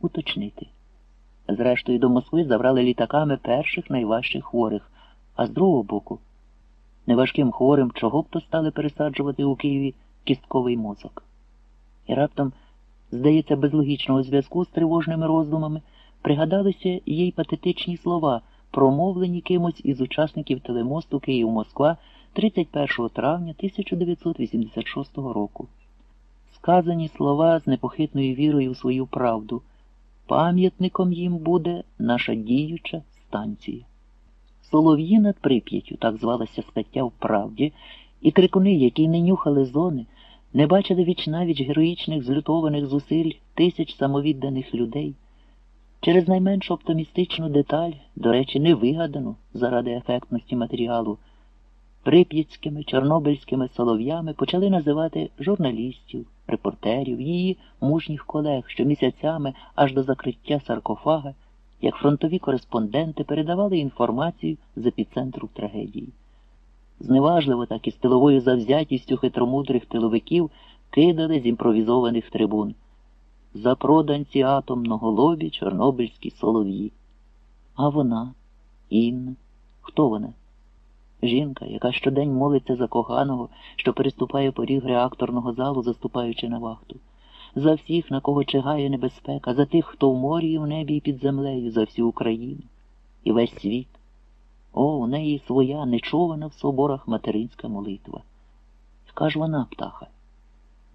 уточнити. Зрештою, до Москви забрали літаками перших найважчих хворих, а з другого боку, неважким хворим чого б то стали пересаджувати у Києві кістковий мозок. І раптом, здається, без логічного зв'язку з тривожними роздумами пригадалися їй патетичні слова, промовлені кимось із учасників телемосту Київ-Москва 31 травня 1986 року. Сказані слова з непохитною вірою в свою правду. Пам'ятником їм буде наша діюча станція. Солов'ї над Прип'яттю, так звалася стаття в правді, і крикуни, які не нюхали зони, не бачили вічнавіч героїчних злютованих зусиль тисяч самовідданих людей. Через найменшу оптимістичну деталь, до речі, не вигадану заради ефектності матеріалу, прип'ятськими чорнобильськими солов'ями почали називати журналістів, репортерів, її мужніх колег, що місяцями аж до закриття саркофага, як фронтові кореспонденти передавали інформацію з епіцентру трагедії. Зневажливо так і з тиловою завзятістю хитромудрих тиловиків кидали з імпровізованих трибун. Запроданці атомного лобі чорнобильські солов'ї. А вона, Інна, хто вона? Жінка, яка щодень молиться за коханого, що переступає поріг реакторного залу, заступаючи на вахту, за всіх, на кого чигає небезпека, за тих, хто в морі і в небі і під землею, за всю Україну і весь світ. О, у неї своя нечувана в соборах материнська молитва. Яка ж вона, птаха?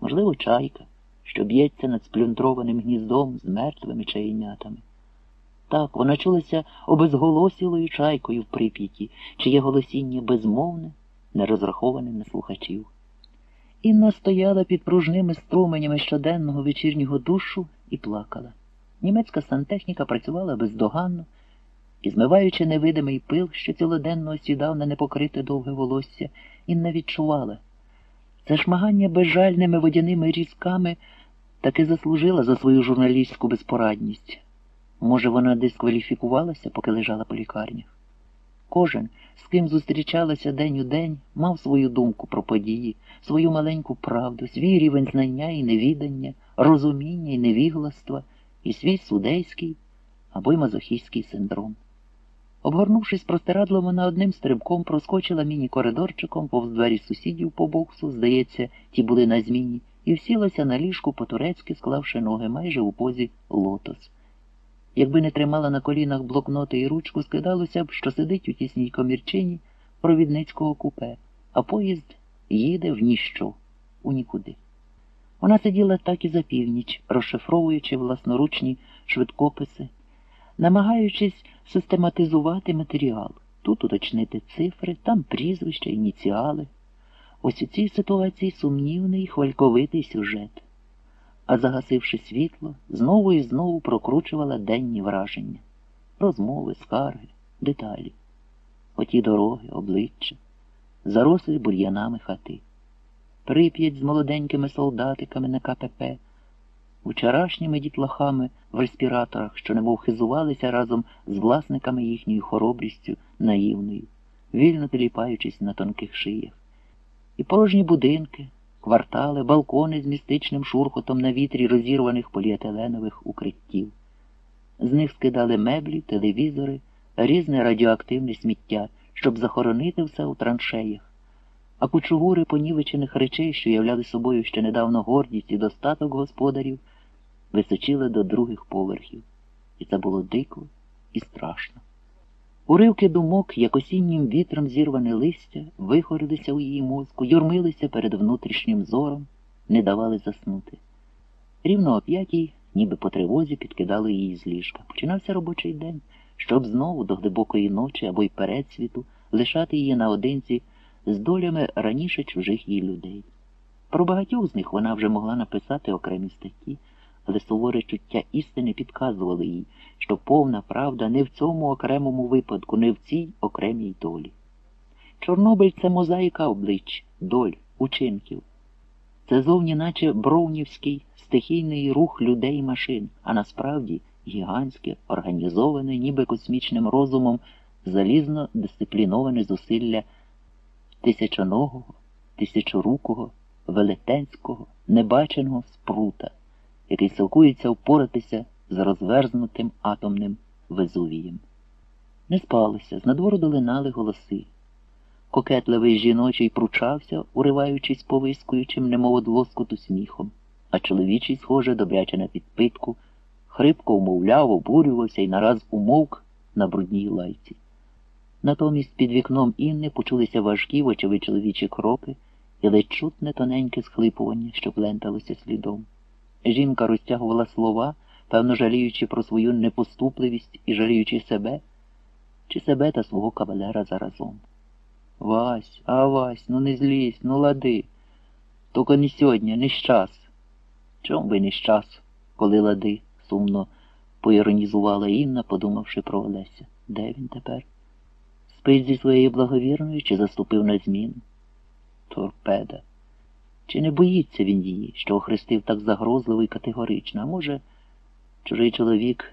Можливо, чайка, що б'ється над сплюндрованим гніздом з мертвими чаєнятами. Так, вона чулася обезголосілою чайкою в прип'яті, чиє голосіння безмовне, не розраховане на слухачів. Інна стояла під пружними струменями щоденного вечірнього душу і плакала. Німецька сантехніка працювала бездоганно і, змиваючи невидимий пил, що цілоденно осідав на непокрите довге волосся, Інна відчувала. Це шмагання безжальними водяними різками таки заслужила за свою журналістську безпорадність. Може, вона дискваліфікувалася, поки лежала по лікарнях. Кожен, з ким зустрічалася день у день, мав свою думку про події, свою маленьку правду, свій рівень знання і невідання, розуміння і невігластва, і свій судейський або й мазохістський синдром. Обгорнувшись простирадлом, вона одним стрибком проскочила міні-коридорчиком повз двері сусідів по боксу, здається, ті були на зміні, і всілася на ліжку по-турецьки, склавши ноги майже у позі лотос. Якби не тримала на колінах блокноти і ручку, скидалося б, що сидить у тісній комірчині провідницького купе, а поїзд їде в ніщо, у нікуди. Вона сиділа так і за північ, розшифровуючи власноручні швидкописи, намагаючись систематизувати матеріал, тут уточнити цифри, там прізвища, ініціали. Ось у цій ситуації сумнівний хвальковитий сюжет а загасивши світло, знову і знову прокручувала денні враження, розмови, скарги, деталі, оті дороги, обличчя, зарослі бур'янами хати, прип'ять з молоденькими солдатиками на КПП, вчорашніми дітлахами в респіраторах, що немов хизувалися разом з власниками їхньою хоробрістю наївною, вільно теліпаючись на тонких шиях, і порожні будинки квартали, балкони з містичним шурхотом на вітрі розірваних поліетиленових укриттів. З них скидали меблі, телевізори, різне радіоактивне сміття, щоб захоронити все у траншеях. А кучугури понівечених речей, що являли собою ще недавно гордість і достаток господарів, височили до других поверхів. І це було дико і страшно. Уривки думок, як осіннім вітром зірване листя, вихорилися у її мозку, юрмилися перед внутрішнім зором, не давали заснути. Рівно о п'ятій, ніби по тривозі, підкидали її з ліжка. Починався робочий день, щоб знову до глибокої ночі або й передсвіту лишати її наодинці з долями раніше чужих їй людей. Про багатьох з них вона вже могла написати окремі статті але суворе чуття істини підказували їй, що повна правда не в цьому окремому випадку, не в цій окремій долі. Чорнобиль це мозаїка облич, доль, учинків. Це зовні наче броунівський стихійний рух людей і машин, а насправді гігантське, організоване, ніби космічним розумом, залізно дисципліноване зусилля тисячоногого, тисячорукого, велетенського, небаченого спрута який силкується впоратися з розверзнутим атомним Везувієм. Не спалося, з надвору долинали голоси. Кокетливий жіночий пручався, уриваючись повискуючим, немов од лоскоту сміхом, а чоловічий, схоже, добряче на підпитку, хрипко умовляв, обурювався і нараз умовк на брудній лайці. Натомість під вікном Інни почулися важкі, вочевидь чоловічі кроки і ледь чутне тоненьке схлипування, що пленталося слідом. Жінка розтягувала слова, певно жаліючи про свою непоступливість і жаліючи себе, чи себе та свого кавалера заразом. Вась, а Вась, ну не злізь, ну лади. Тільки не сьогодні, не щас. Чом би не щас, коли лади, сумно поіронізувала Інна, подумавши про Олеся. Де він тепер? Спить зі своєю благовірною чи заступив на зміну? Торпеда. Чи не боїться він її, що охрестив так загрозливо і категорично, а може, чужий чоловік